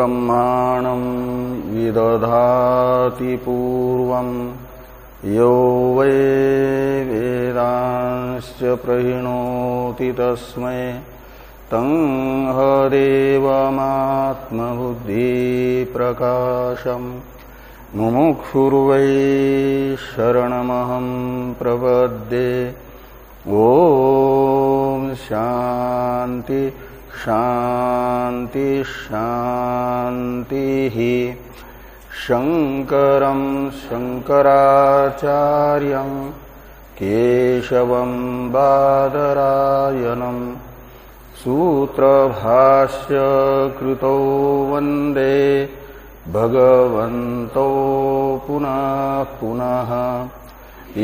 ब्रह्माणं विदधाति पूर्वम्। यो वै वेदांश्च प्रहिणोति तस्मै। तं हदेवमात्मबुद्धिप्रकाशम्। मुमुक्षुर्वै शरणमहं प्रपद्ये। ॐ शान्ति। शान्ति शान्तिः शङ्करं शङ्कराचार्यं केशवं बादरायणम् सूत्रभाष्य कृतौ वंदे भगवन्तौ पुनः पुनः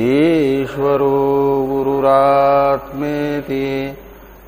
ईश्वरो गुरुरात्मेति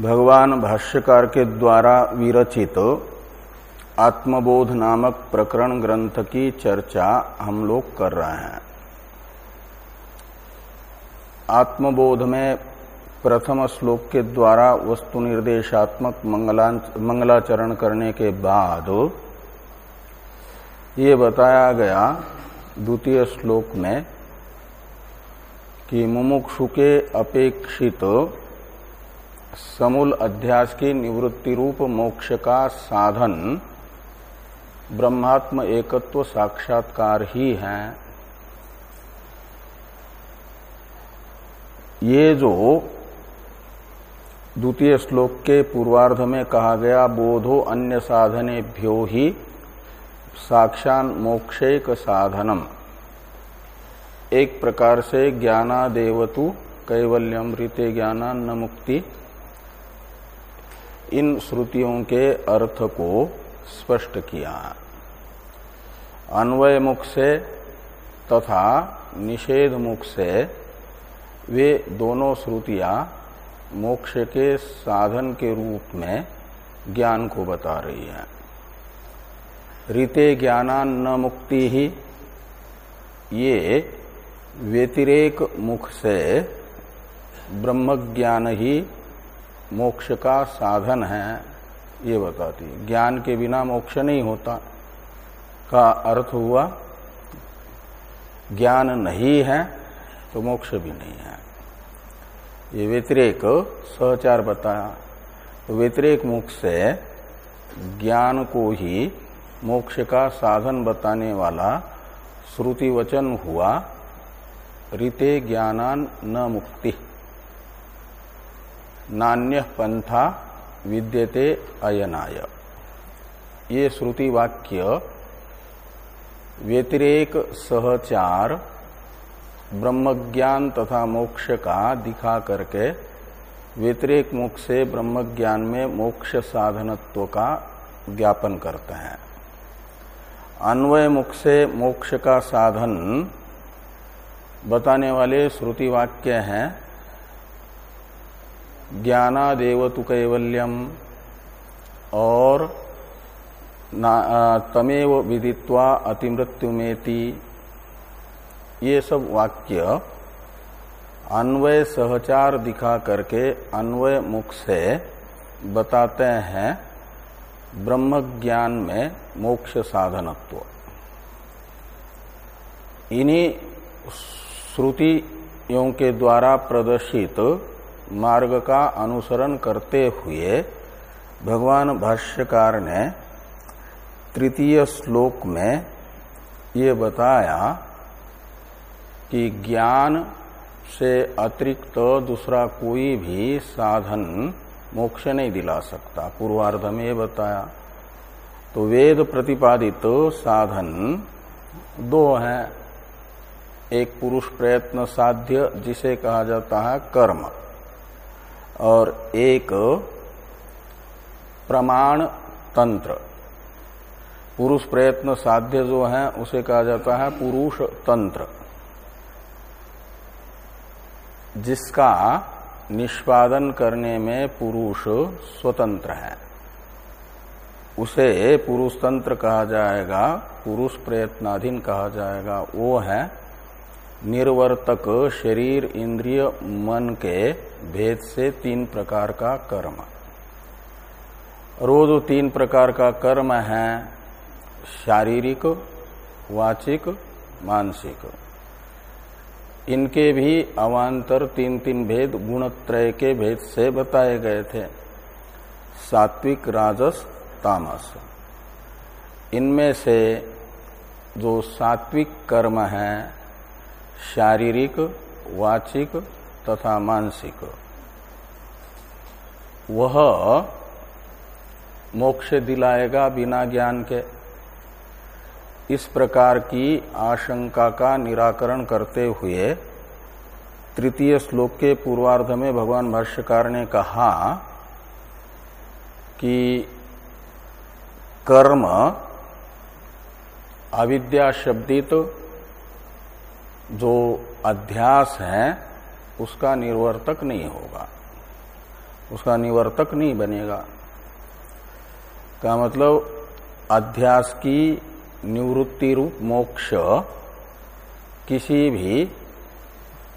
भगवान भाष्यकार के द्वारा विरचित आत्मबोध नामक प्रकरण ग्रंथ की चर्चा हम लोग कर रहे हैं। आत्मबोध में प्रथम श्लोक के द्वारा वस्तु निर्देशात्मक मंगलाचरण करने के बाद ये बताया गया द्वितीय श्लोक में कि मुमुक्षु के अपेक्षित समूल अध्यास की निवृत्ति रूप मोक्ष का साधन ब्रह्मात्म एकत्व साक्षात्कार ही है। ये जो द्वितीय श्लोक के पूर्वार्ध में कहा गया बोधो अन्य साधनेभ्यो ही साक्षान मोक्षेक साधनम। एक प्रकार से ज्ञानादेवतु कैवल्यम रीते न मुक्ति इन श्रुतियों के अर्थ को स्पष्ट किया। अन्वय मुख से तथा निषेध मुख से वे दोनों श्रुतियाँ मोक्ष के साधन के रूप में ज्ञान को बता रही है। रीते ज्ञानान न मुक्ति ही, ये व्यतिरेक मुख से ब्रह्म ज्ञान ही मोक्ष का साधन है, ये बताती ज्ञान के बिना मोक्ष नहीं होता। का अर्थ हुआ, ज्ञान नहीं है तो मोक्ष भी नहीं है। ये व्यतिरेक सहचार बताया। तो व्यतिरेक मुख से ज्ञान को ही मोक्ष का साधन बताने वाला श्रुति वचन हुआ, रीते ज्ञानान न मुक्ति। नान्य पंथा विद्यते अयनाय। ये श्रुति वाक्य व्यतिरेक सहचार, ब्रह्मज्ञान तथा मोक्ष का दिखा करके व्यतिरेक मुख से ब्रह्मज्ञान में मोक्ष साधनत्व का ज्ञापन करते हैं। अन्वय मुख से मोक्ष का साधन बताने वाले श्रुति वाक्य हैं ज्ञानादेवतु कैवल्यम। और तमेव विदित्वा अतिमृत्युमेति। ये सब वाक्य अन्वय सहचार दिखा करके अन्वय मुख से बताते हैं ब्रह्म ज्ञान में मोक्ष साधनत्व। इन्हीं श्रुतियों के द्वारा प्रदर्शित मार्ग का अनुसरण करते हुए भगवान भाष्यकार ने तृतीय श्लोक में ये बताया कि ज्ञान से अतिरिक्त दूसरा कोई भी साधन मोक्ष नहीं दिला सकता। पूर्वार्ध में ये बताया। तो वेद प्रतिपादित साधन दो हैं। एक पुरुष प्रयत्न साध्य, जिसे कहा जाता है कर्म। और एक प्रमाण तंत्र। पुरुष प्रयत्न साध्य जो है, उसे कहा जाता है पुरुष तंत्र। जिसका निष्पादन करने में पुरुष स्वतंत्र है। उसे पुरुष तंत्र कहा जाएगा, पुरुष प्रयत्नाधीन कहा जाएगा, वो है निर्वर्तक शरीर, इंद्रिय, मन के भेद से तीन प्रकार का कर्म। रोज तीन प्रकार का कर्म है, शारीरिक, वाचिक, मानसिक। इनके भी अवान्तर तीन तीन भेद गुणत्रय के भेद से बताए गए थे। सात्विक, राजस, तामस। इनमें से जो सात्विक कर्म है शारीरिक, वाचिक तथा मानसिक। वह मोक्ष दिलाएगा बिना ज्ञान के। इस प्रकार की आशंका का निराकरण करते हुए तृतीय श्लोक के पूर्वार्ध में भगवान भाष्यकार ने कहा कि कर्म अविद्या शब्दित जो अध्यास है, उसका निवर्तक नहीं होगा। उसका निवर्तक नहीं बनेगा। का मतलब अध्यास की निवृत्ति रूप मोक्ष किसी भी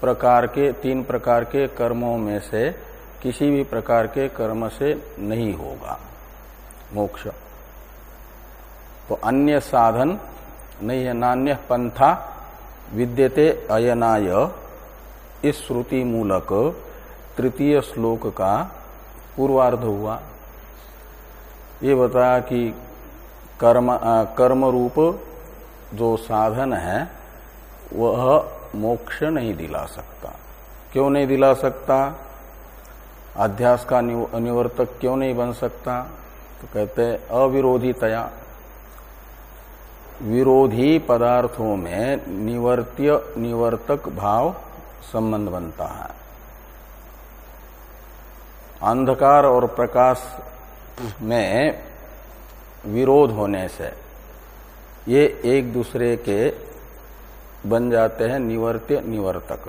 प्रकार के, तीन प्रकार के कर्मों में से, किसी भी प्रकार के कर्म से नहीं होगा मोक्ष। तो अन्य साधन नहीं है, नान्य पंथा विद्यते अयनाय। इस श्रुति मूलक तृतीय श्लोक का पूर्वार्ध हुआ। ये बताया कि कर्म कर्म रूप जो साधन है, वह मोक्ष नहीं दिला सकता। क्यों नहीं दिला सकता? अध्यास का निवर्तक क्यों नहीं बन सकता? तो कहते अविरोधितया। विरोधी पदार्थों में निवर्त्य, निवर्तक भाव संबंध बनता है। अंधकार और प्रकाश में विरोध होने से ये एक दूसरे के बन जाते हैं निवर्त्य, निवर्तक।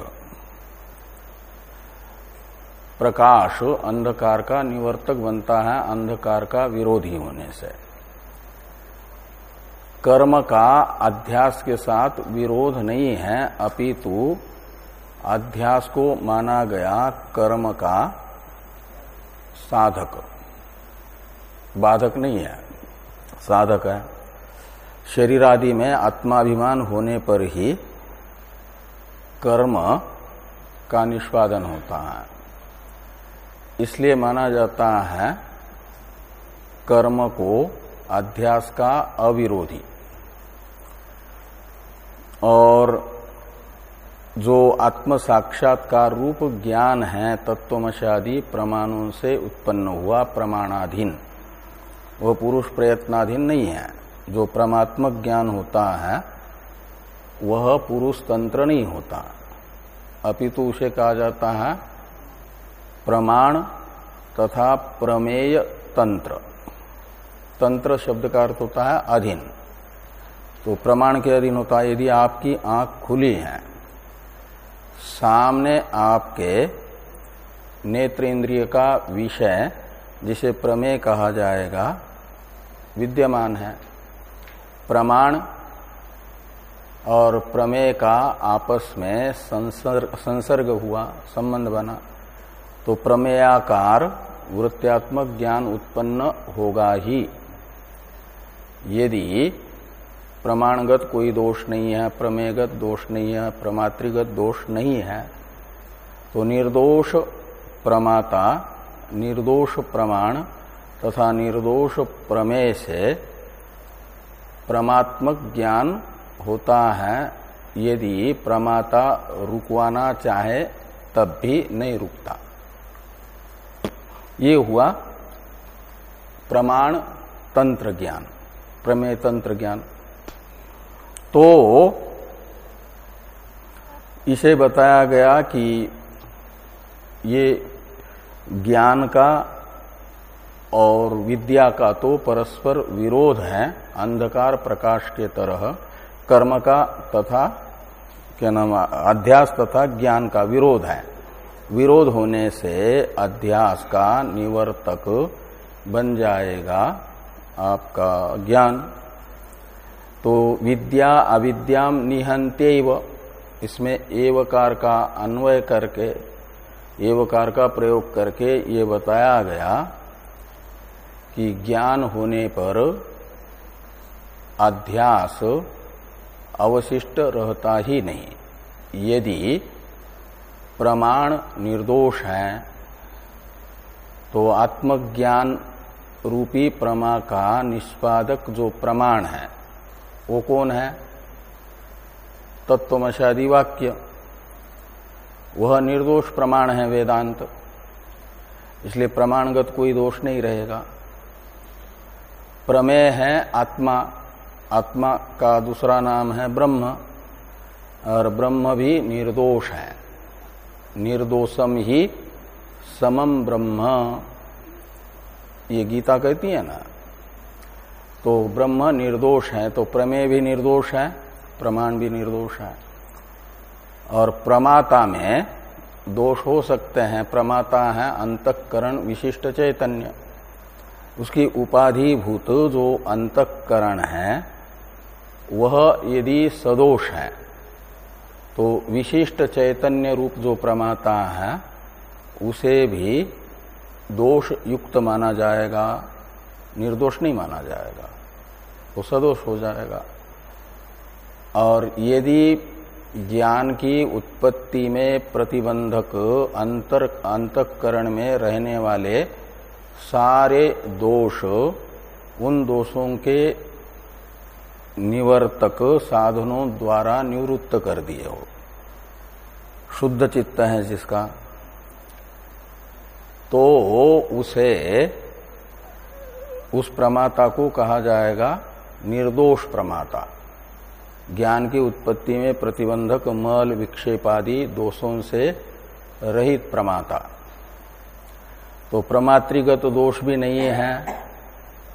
प्रकाश अंधकार का निवर्तक बनता है, अंधकार का विरोधी होने से। कर्म का अध्यास के साथ विरोध नहीं है, अपितु अध्यास को माना गया कर्म का साधक। बाधक नहीं है, साधक है। शरीर आदि में आत्माभिमान होने पर ही कर्म का निष्पादन होता है। इसलिए माना जाता है कर्म को अध्यास का अविरोधी। और जो आत्म साक्षात्कार रूप ज्ञान है, तत्वमशादी प्रमाणों से उत्पन्न हुआ प्रमाणाधीन। वह पुरुष प्रयत्नाधीन नहीं है। जो परमात्मक ज्ञान होता है, वह पुरुष तंत्र नहीं होता। अपितु उसे कहा जाता है, प्रमाण तथा प्रमेय तंत्र। तंत्र शब्द का अर्थ होता है अधीन। तो प्रमाण के अधीन होता है यदि आपकी आँख खुली है सामने आपके नेत्र इंद्रिय का विषय जिसे प्रमेय कहा जाएगा विद्यमान है। प्रमाण और प्रमेय का आपस में संसर्ग, संसर्ग हुआ संबंध बना तो प्रमेयाकार वृत्त्यात्मक ज्ञान उत्पन्न होगा ही। यदि प्रमाणगत कोई दोष नहीं है, प्रमेयगत दोष नहीं है प्रमातृगत दोष नहीं है। तो निर्दोष प्रमाता, निर्दोष प्रमाण तथा निर्दोष प्रमेय से प्रमात्मक ज्ञान होता है। यदि प्रमाता रुकवाना चाहे, तब भी नहीं रुकता। ये हुआ प्रमाण तंत्र ज्ञान, प्रमेय तंत्र ज्ञान। तो इसे बताया गया कि ये ज्ञान का और विद्या का तो परस्पर विरोध है, अंधकार प्रकाश के तरह, कर्म का तथा क्या नाम, अध्यास तथा ज्ञान का विरोध है। विरोध होने से अध्यास का निवर्तक बन जाएगा आपका ज्ञान। तो विद्या अविद्याम निहंत्यव इसमें एवकार का अन्वय करके, एवकार का प्रयोग करके ये बताया गया कि ज्ञान होने पर अध्यास अवशिष्ट रहता ही नहीं। यदि प्रमाण निर्दोष है तो आत्मज्ञान रूपी प्रमा का निष्पादक जो प्रमाण है वो कौन है? तत्वमशादी वाक्य। वह निर्दोष प्रमाण है वेदांत। इसलिए प्रमाणगत कोई दोष नहीं रहेगा। प्रमेय है आत्मा। आत्मा का दूसरा नाम है ब्रह्म। और ब्रह्म भी निर्दोष है। निर्दोषम ही समम ब्रह्म। ये गीता कहती है ना? तो ब्रह्म निर्दोष है तो प्रमेय भी निर्दोष है, प्रमाण भी निर्दोष है। और प्रमाता में दोष हो सकते हैं, प्रमाता है अंतकरण विशिष्ट चैतन्य। उसकी उपाधिभूत जो अंतकरण है, वह यदि सदोष है तो विशिष्ट चैतन्य रूप जो प्रमाता है, उसे भी दोष युक्त माना जाएगा, निर्दोष नहीं माना जाएगा। वो सदोष हो जाएगा। और यदि ज्ञान की उत्पत्ति में प्रतिबंधक अंतर, अंतकरण में रहने वाले सारे दोष, उन दोषों के निवर्तक साधनों द्वारा निवृत्त कर दिए हो। शुद्ध चित्त है जिसका। तो उसे उस प्रमाता को कहा जाएगा निर्दोष प्रमाता। ज्ञान की उत्पत्ति में प्रतिबंधक, मल विक्षेपादि दोषों से रहित प्रमाता। तो प्रमातृगत दोष भी नहीं है,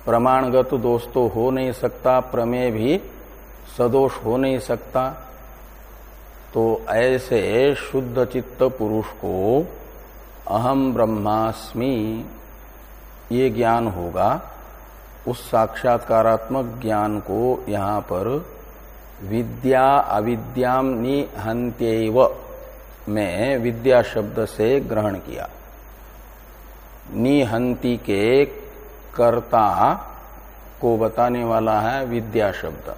प्रमाणगत दोष तो हो नहीं सकता, प्रमेय भी सदोष हो नहीं सकता। तो ऐसे शुद्ध चित्त पुरुष को अहम ब्रह्मास्मि, ये ज्ञान होगा। उस साक्षात्कारात्मक ज्ञान को यहाँ पर विद्या अविद्याम में विद्या शब्द से ग्रहण किया। निहंती के कर्ता को बताने वाला है विद्या शब्द।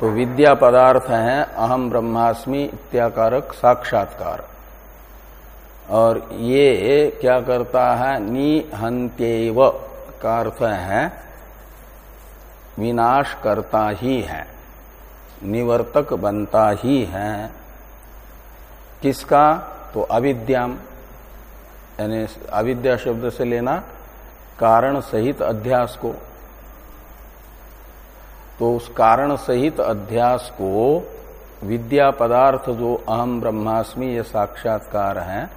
तो विद्या पदार्थ है अहम ब्रह्मास्मि इत्याकारक साक्षात्कार। और ये क्या करता है? निहंत्यव का अर्थ है विनाश करता ही है, निवर्तक बनता ही है। किसका? तो अविद्याम, यानी अविद्या शब्द से लेना कारण सहित अध्यास को। तो उस कारण सहित अध्यास को विद्या पदार्थ जो अहम ब्रह्मास्मि ये साक्षात्कार है,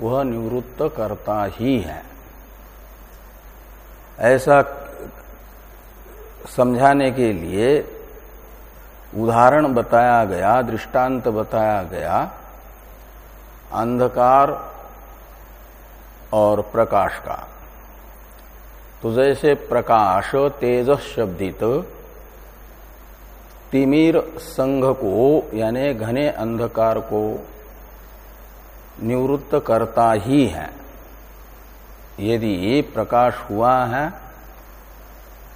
वह निवृत्त करता ही है। ऐसा समझाने के लिए उदाहरण बताया गया, दृष्टांत बताया गया, अंधकार और प्रकाश का। तो जैसे प्रकाश तेजस शब्दित, तिमिर संघ को, यानी घने अंधकार को निवृत्त करता ही है। यदि ये प्रकाश हुआ है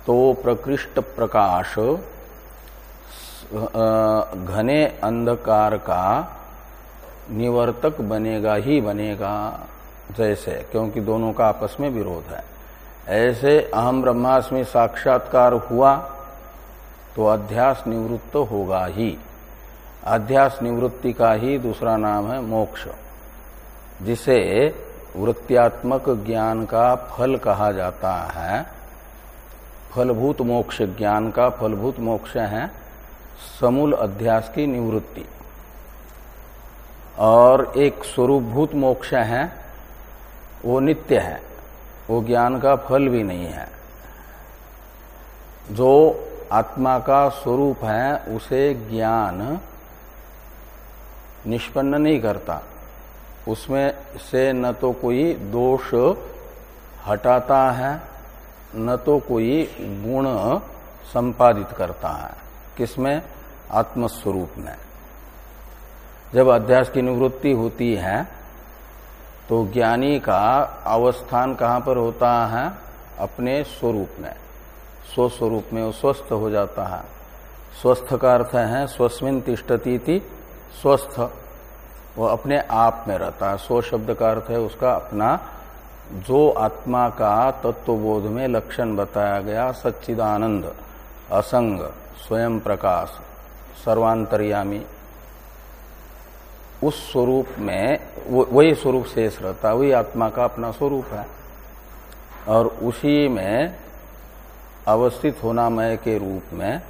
तो प्रकृष्ट प्रकाश घने अंधकार का निवर्तक बनेगा ही बनेगा, जैसे, क्योंकि दोनों का आपस में विरोध है। ऐसे अहम ब्रह्मास्मि साक्षात्कार हुआ तो अध्यास निवृत्त होगा ही। अध्यास निवृत्ति का ही दूसरा नाम है मोक्ष, जिसे वृत्त्यात्मक ज्ञान का फल कहा जाता है। फलभूत मोक्ष, ज्ञान का फलभूत मोक्ष है समूल अध्यास की निवृत्ति। और एक स्वरूपभूत मोक्ष है, वो नित्य है, वो ज्ञान का फल भी नहीं है। जो आत्मा का स्वरूप है, उसे ज्ञान निष्पन्न नहीं करता। उसमें से न तो कोई दोष हटाता है, न तो कोई गुण संपादित करता है। किसमें? आत्मस्वरूप में। जब अध्यास की निवृत्ति होती है तो ज्ञानी का अवस्थान कहाँ पर होता है? अपने स्वरूप में। स्वस्वरूप में स्वस्थ हो जाता है। स्वस्थ का अर्थ है, स्वस्मिन तिष्ठती थी स्वस्थ। वो अपने आप में रहता है। स्व शब्द का अर्थ है उसका अपना, जो आत्मा का तत्वबोध में लक्षण बताया गया, सच्चिदानंद, असंग, स्वयं प्रकाश, सर्वांतर्यामी। उस स्वरूप में वही स्वरूप शेष रहता है, वही आत्मा का अपना स्वरूप है। और उसी में अवस्थित होना मय के रूप में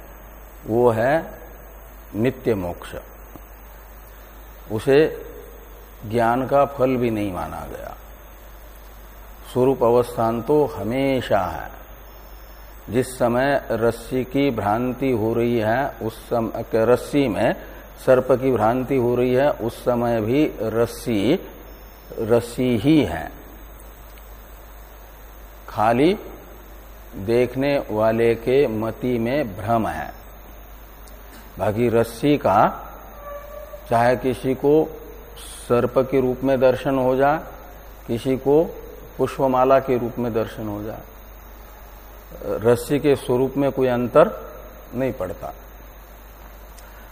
वो है नित्य मोक्ष। उसे ज्ञान का फल भी नहीं माना गया। स्वरूप अवस्थान तो हमेशा है। जिस समय रस्सी की भ्रांति हो रही है, उस समय रस्सी में सर्प की भ्रांति हो रही है, उस समय भी रस्सी रस्सी ही है। खाली देखने वाले के मति में भ्रम है। बाकी रस्सी का चाहे किसी को सर्प के रूप में दर्शन हो जाए, किसी को पुष्पमाला के रूप में दर्शन हो जाए, रस्सी के स्वरूप में कोई अंतर नहीं पड़ता।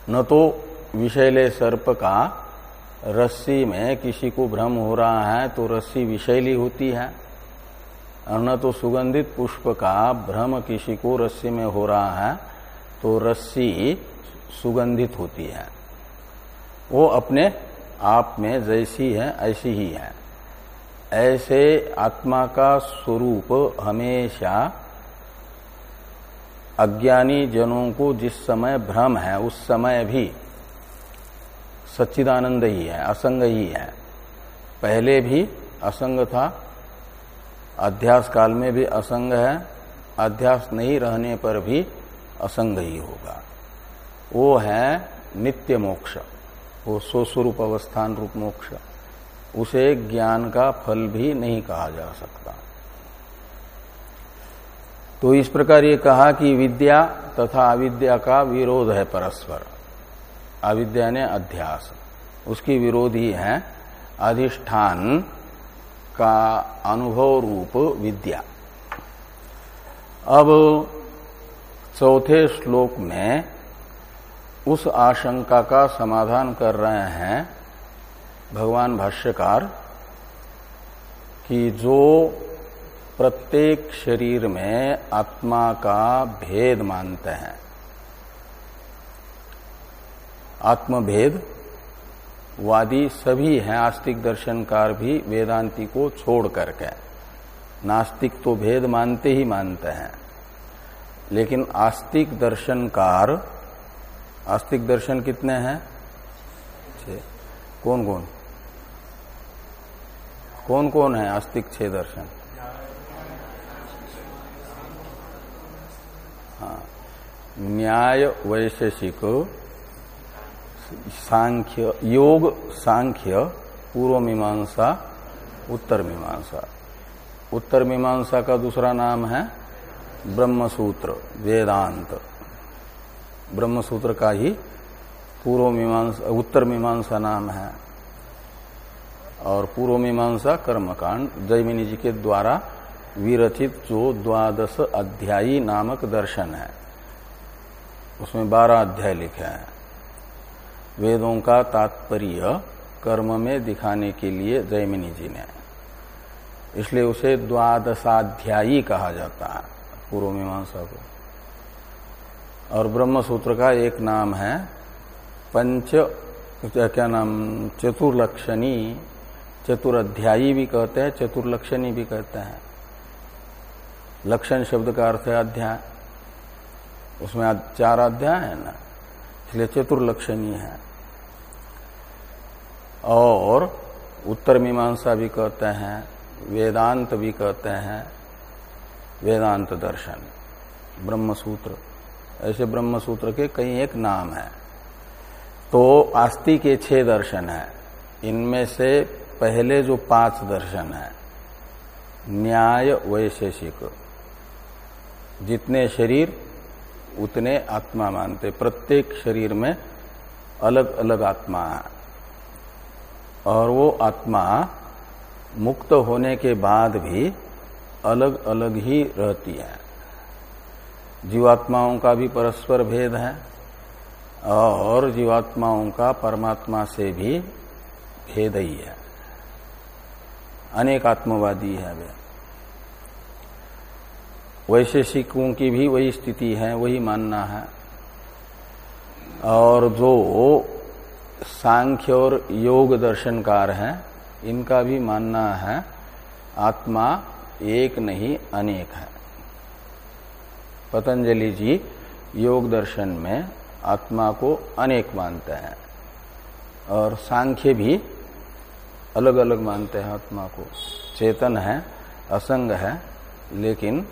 न तो विषैले सर्प का रस्सी में किसी को भ्रम हो रहा है तो रस्सी विषैली होती है, और न तो सुगंधित पुष्प का भ्रम किसी को रस्सी में हो रहा है तो रस्सी सुगंधित होती है। वो अपने आप में जैसी है, ऐसी ही है। ऐसे आत्मा का स्वरूप हमेशा अज्ञानी जनों को जिस समय भ्रम है, उस समय भी सच्चिदानंद ही है, असंग ही है। पहले भी असंग था, अध्यास काल में भी असंग है, अध्यास नहीं रहने पर भी असंग ही होगा। वो है नित्य मोक्ष। वो स्वस्वरूप अवस्थान रूप मोक्ष। उसे ज्ञान का फल भी नहीं कहा जा सकता। तो इस प्रकार ये कहा कि विद्या तथा अविद्या का विरोध है परस्पर। अविद्या ने अध्यास। उसकी विरोधी है अधिष्ठान का अनुभव रूप विद्या। अब चौथे श्लोक में उस आशंका का समाधान कर रहे हैं भगवान भाष्यकार कि जो प्रत्येक शरीर में आत्मा का भेद मानते हैं। आत्मभेद, वादी सभी हैं, आस्तिक दर्शनकार भी वेदांति को छोड़ करके। नास्तिक तो भेद मानते ही मानते हैं। लेकिन आस्तिक दर्शनकार आस्तिक दर्शन कितने हैं? कौन कौन? कौन कौन है आस्तिक छह दर्शन? हाँ। न्याय वैशेषिक, सांख्य, योग, सांख्य, पूर्व मीमांसा, उत्तर मीमांसा। उत्तर मीमांसा का दूसरा नाम है ब्रह्मसूत्र, वेदांत। ब्रह्मसूत्र का ही पूर्व मीमांसा, उत्तर मीमांसा नाम है। और पूर्व मीमांसा कर्मकांड जयमिनी जी के द्वारा विरचित जो द्वादश अध्यायी नामक दर्शन है, उसमें बारह अध्याय लिखे हैं। वेदों का तात्पर्य कर्म में दिखाने के लिए जयमिनी जी ने। इसलिए उसे द्वादशाध्यायी कहा जाता है, पूर्व मीमांसा को। और ब्रह्म सूत्र का एक नाम है, पंच, क्या नाम, चतुर्लक्षणी, चतुराध्यायी भी कहते हैं, चतुर्लक्षणी भी कहते हैं। लक्षण शब्द का अर्थ है अध्याय। उसमें चार अध्याय है ना, इसलिए चतुर्लक्षणी है। और उत्तर मीमांसा भी कहते हैं, वेदांत भी कहते हैं, वेदांत दर्शन ब्रह्म सूत्र ऐसे ब्रह्म सूत्र के कई एक नाम है। तो आस्ति के छह दर्शन है। इनमें से पहले जो पाँच दर्शन है, न्याय वैशेषिक, जितने शरीर, उतने आत्मा मानते। प्रत्येक शरीर में अलग अलग आत्मा है। और वो आत्मा मुक्त होने के बाद भी अलग अलग ही रहती है। जीवात्माओं का भी परस्पर भेद है और जीवात्माओं का परमात्मा से भी भेद ही है। अनेक आत्मवादी है वे। वैशेषिकों की भी वही स्थिति है, वही मानना है। और जो सांख्य और योग दर्शनकार हैं, इनका भी मानना है, आत्मा एक नहीं, अनेक है। पतंजलि जी योग दर्शन में आत्मा को अनेक मानते हैं और सांख्य भी अलग अलग मानते हैं आत्मा को। चेतन है, असंग है, लेकिन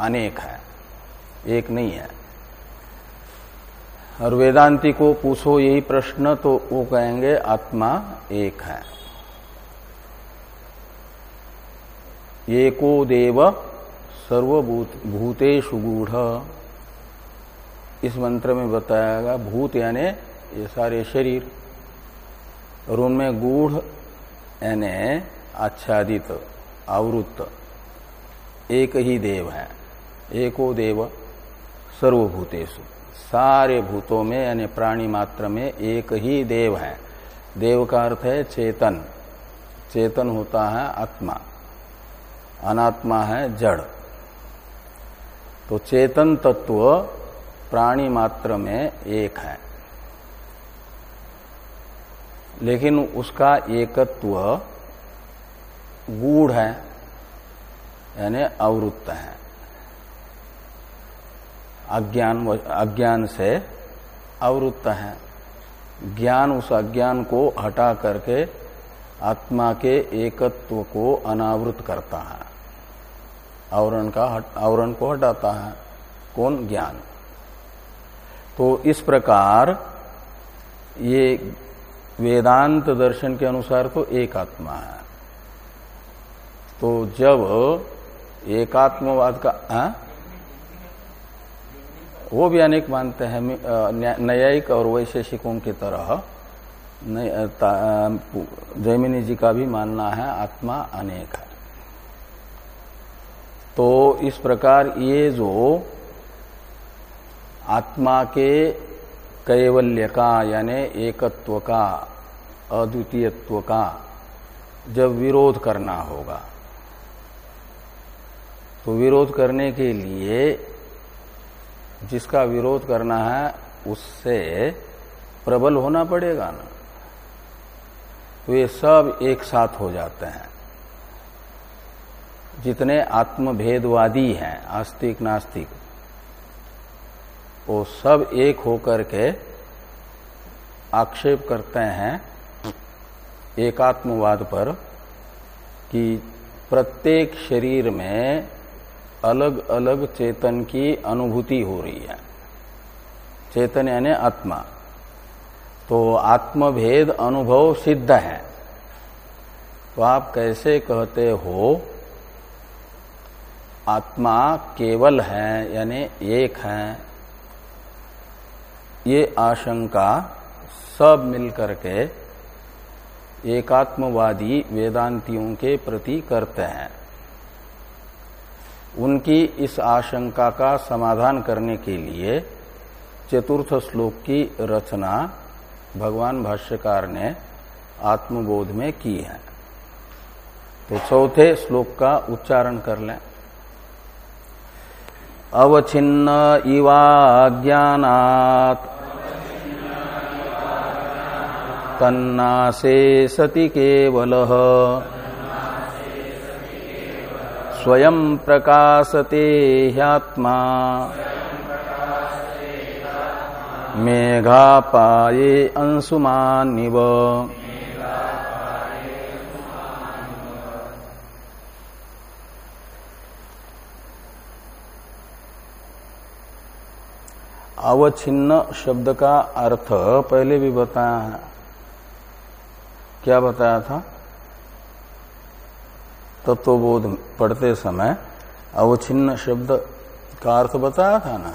अनेक है, एक नहीं है। और वेदांति को पूछो यही प्रश्न तो वो कहेंगे, आत्मा एक है। एको देव सर्वभूतेषु गूढ़। इस मंत्र में बताया गया भूत यानी ये सारे शरीर, और उनमें गूढ़ यानी आच्छादित, आवृत्त। एक ही देव है, एको देव सर्वभूतेषु। सारे भूतों में यानी प्राणी मात्र में एक ही देव है। देव का अर्थ है चेतन। चेतन होता है आत्मा। अनात्मा है जड़। तो चेतन तत्व प्राणी मात्र में एक है। लेकिन उसका एकत्व गूढ़ है, यानी अवृत्त है। अज्ञान अज्ञान से अवृत्त है। ज्ञान उस अज्ञान को हटा करके आत्मा के एकत्व को अनावृत करता है। आवरण का आवरण को हटाता है। कौन? ज्ञान। तो इस प्रकार ये वेदांत दर्शन के अनुसार तो एक आत्मा है। तो जब एकात्मवाद का आ? वो भी अनेक मानते हैं न्यायिक और वैशेषिकों की तरह। जैमिनी जी का भी मानना है, आत्मा अनेक है। तो इस प्रकार ये जो आत्मा के कैवल्य का, यानी एकत्व का, अद्वितीयत्व का जब विरोध करना होगा तो विरोध करने के लिए जिसका विरोध करना है उससे प्रबल होना पड़ेगा ना। तो ये सब एक साथ हो जाते हैं। जितने आत्मभेदवादी हैं, आस्तिक, नास्तिक, वो सब एक होकर के आक्षेप करते हैं एकात्मवाद पर कि प्रत्येक शरीर में अलग अलग चेतन की अनुभूति हो रही है। चेतन यानी आत्मा। तो आत्मभेद अनुभव सिद्ध है। तो आप कैसे कहते हो आत्मा केवल है, यानी एक है, ये आशंका सब मिलकर के एकात्मवादी वेदांतियों के प्रति करते हैं। उनकी इस आशंका का समाधान करने के लिए चतुर्थ श्लोक की रचना भगवान भाष्यकार ने आत्मबोध में की है। तो चौथे श्लोक का उच्चारण कर लें। अवच्छिन्न इवाज्ञानात् तन्नासे सति केवल। स्वयं प्रकाशते ह्यात्मा। मेघापाये अंशुमानिव अवच्छिन्न शब्द का अर्थ पहले भी बताया है। क्या बताया था? तत्वबोध पढ़ते समय अवच्छिन्न शब्द का अर्थ बताया था ना?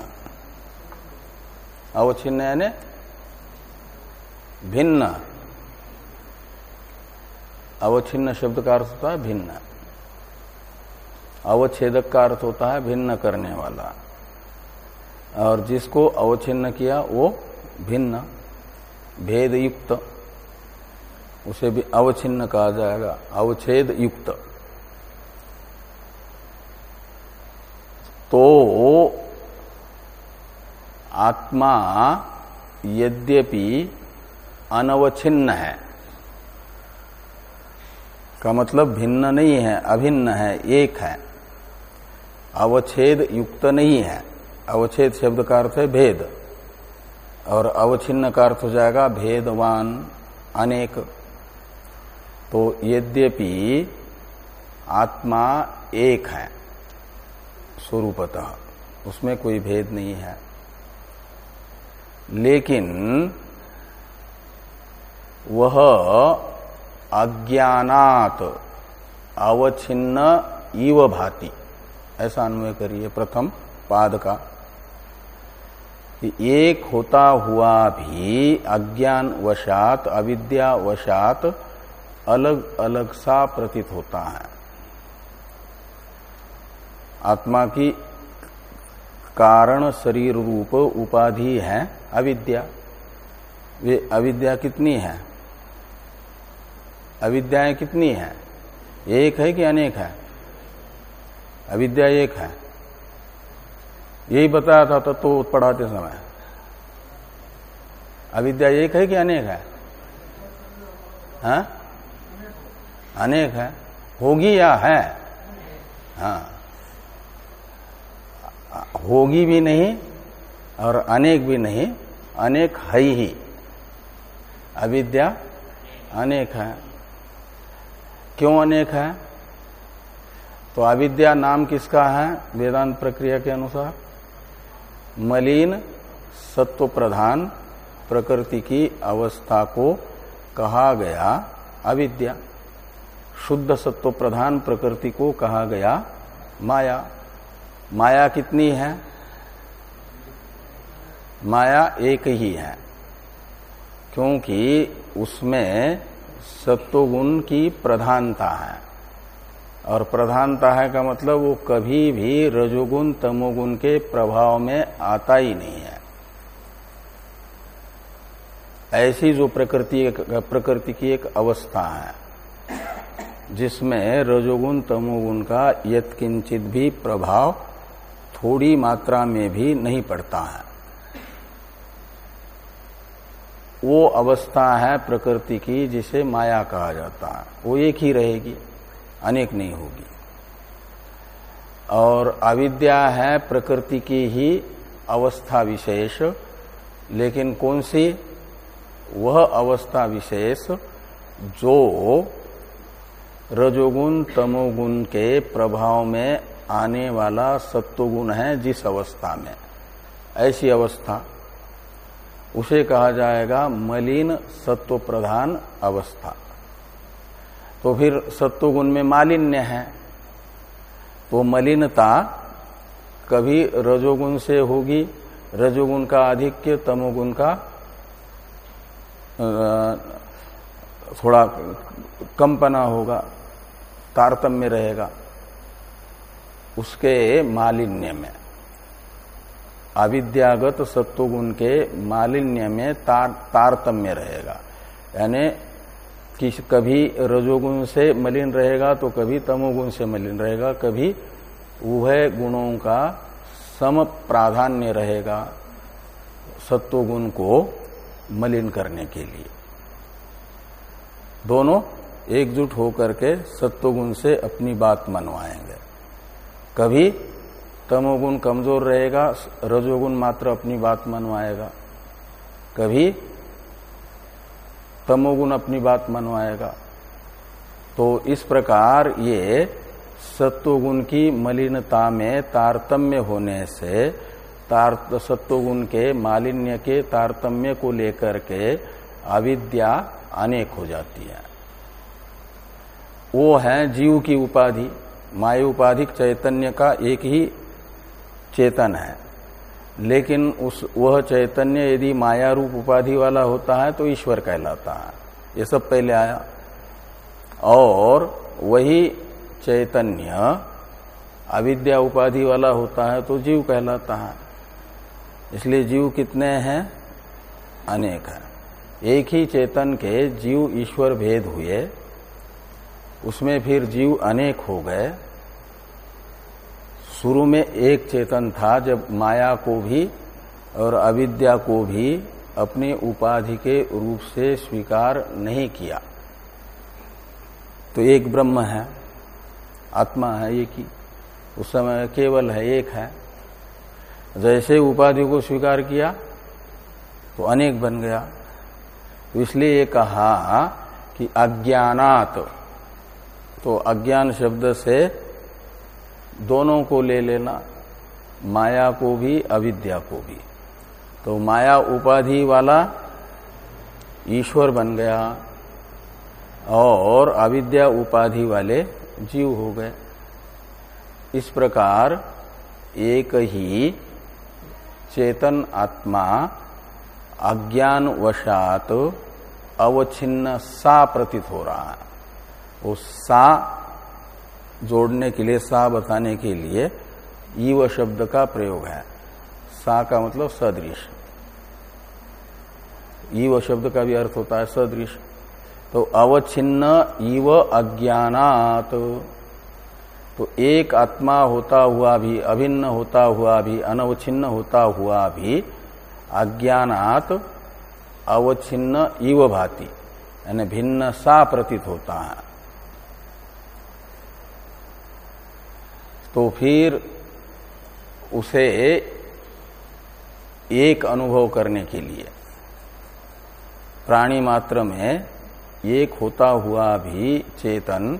अवच्छिन्न यानी भिन्न। अवच्छिन्न शब्द का अर्थ होता है भिन्न। अवच्छेदक का अर्थ होता है भिन्न करने वाला। और जिसको अवच्छिन्न किया वो भिन्न भेद युक्त उसे भी अवच्छिन्न कहा जाएगा अवच्छेद युक्त तो आत्मा यद्यपि अनवच्छिन्न है, का मतलब भिन्न नहीं है, अभिन्न है, एक है अवच्छेद युक्त नहीं है। अवच्छेद शब्द का अर्थ है भेद। और अवच्छिन्न का अर्थ हो जाएगा भेदवान, अनेक। तो यद्यपि आत्मा एक है, स्वरूपतः, उसमें कोई भेद नहीं है। लेकिन वह अज्ञानात अवच्छिन्न इव भाति, ऐसा अनुय करिए प्रथम पाद का। कि एक होता हुआ भी अज्ञान वशात अविद्या वशात अलग अलग सा प्रतीत होता है। आत्मा की कारण शरीर रूप उपाधि है, अविद्या। वे अविद्या कितनी है? अविद्याएँ कितनी है? एक है कि अनेक है? अविद्या एक है। यही बताया था तत्व तो पढ़ाते समय। अविद्या एक है कि अनेक है? हा? अनेक है। होगी या है? हाँ। होगी भी नहीं और अनेक भी नहीं, अनेक है ही। अविद्या अनेक है। क्यों अनेक है? तो अविद्या नाम किसका है? वेदांत प्रक्रिया के अनुसार। मलिन सत्व प्रधान प्रकृति की अवस्था को कहा गया अविद्या। शुद्ध सत्व प्रधान प्रकृति को कहा गया माया। माया कितनी है? माया एक ही है, क्योंकि उसमें सत्वगुण की प्रधानता है। और प्रधानता है का मतलब वो कभी भी रजोगुण, तमोगुण के प्रभाव में आता ही नहीं है। ऐसी जो प्रकृति प्रकृति की एक अवस्था है, जिसमें रजोगुण, तमोगुण का यत्किंचित भी प्रभाव थोड़ी मात्रा में भी नहीं पड़ता है। वो अवस्था है प्रकृति की जिसे माया कहा जाता है। वो एक ही रहेगी। अनेक नहीं होगी। और अविद्या है प्रकृति की ही अवस्था विशेष, लेकिन कौन सी? वह अवस्था विशेष जो रजोगुण, तमोगुण के प्रभाव में आने वाला सत्वगुण है जिस अवस्था में। ऐसी अवस्था, उसे कहा जाएगा मलिन सत्व प्रधान अवस्था। तो फिर सत्वगुण में मालिन्य है। तो मलिनता कभी रजोगुण से होगी। रजोगुण का आधिक्य, तमोगुण का थोड़ा कमपना होगा, तारतम्य रहेगा। उसके मालिन्य में, अविद्यागत सत्वगुण के मालिन्य में तार, तारतम्य रहेगा। यानी कि कभी रजोगुण से मलिन रहेगा तो कभी तमोगुण से मलिन रहेगा, कभी उभय गुणों का सम प्राधान्य रहेगा सत्वगुण को मलिन करने के लिए। दोनों एकजुट होकर के सत्वगुण से अपनी बात मनवाएँगे। कभी तमोगुण कमज़ोर रहेगा, रजोगुण मात्र अपनी बात मनवाएगा। कभी तमोगुण अपनी बात मनवाएगा। तो इस प्रकार ये सत्वगुण की मलिनता में तारतम्य होने से सत्वगुण के मालिन्य के तारतम्य को लेकर के अविद्या अनेक हो जाती है। वो है जीव की उपाधि। माया उपाधिक चैतन्य का एक ही चेतन है। लेकिन उस, वह चैतन्य यदि माया रूप उपाधि वाला होता है तो ईश्वर कहलाता है। ये सब पहले आया। और वही चैतन्य अविद्या उपाधि वाला होता है तो जीव कहलाता है। इसलिए जीव कितने हैं? अनेक है। एक ही चेतन के जीव ईश्वर भेद हुए, उसमें फिर जीव अनेक हो गए। शुरू में एक चेतन था जब माया को भी और अविद्या को भी अपने उपाधि के रूप से स्वीकार नहीं किया। तो एक ब्रह्म है, आत्मा है एक ही, उस समय केवल है, एक है। जैसे उपाधि को स्वीकार किया तो अनेक बन गया। तो इसलिए ये कहा कि अज्ञानात तो अज्ञान शब्द से दोनों को ले लेना, माया को भी, अविद्या को भी। तो माया उपाधि वाला ईश्वर बन गया और अविद्या उपाधि वाले जीव हो गए। इस प्रकार एक ही चेतन आत्मा अज्ञान वशात अवच्छिन्न सा प्रतीत हो रहा है। वो सा जोड़ने के लिए, सा बताने के लिए, ईव शब्द का प्रयोग है। सा का मतलब सदृश। ईव शब्द का भी अर्थ होता है सदृश। तो अवच्छिन्न ईव अज्ञानात। तो एक आत्मा होता हुआ भी, अभिन्न होता हुआ भी, अनवच्छिन्न होता हुआ भी, अज्ञानात अवच्छिन्न इव भाति, यानी भिन्न सा प्रतीत होता है। तो फिर उसे एक अनुभव करने के लिए, प्राणी मात्र में एक होता हुआ भी चेतन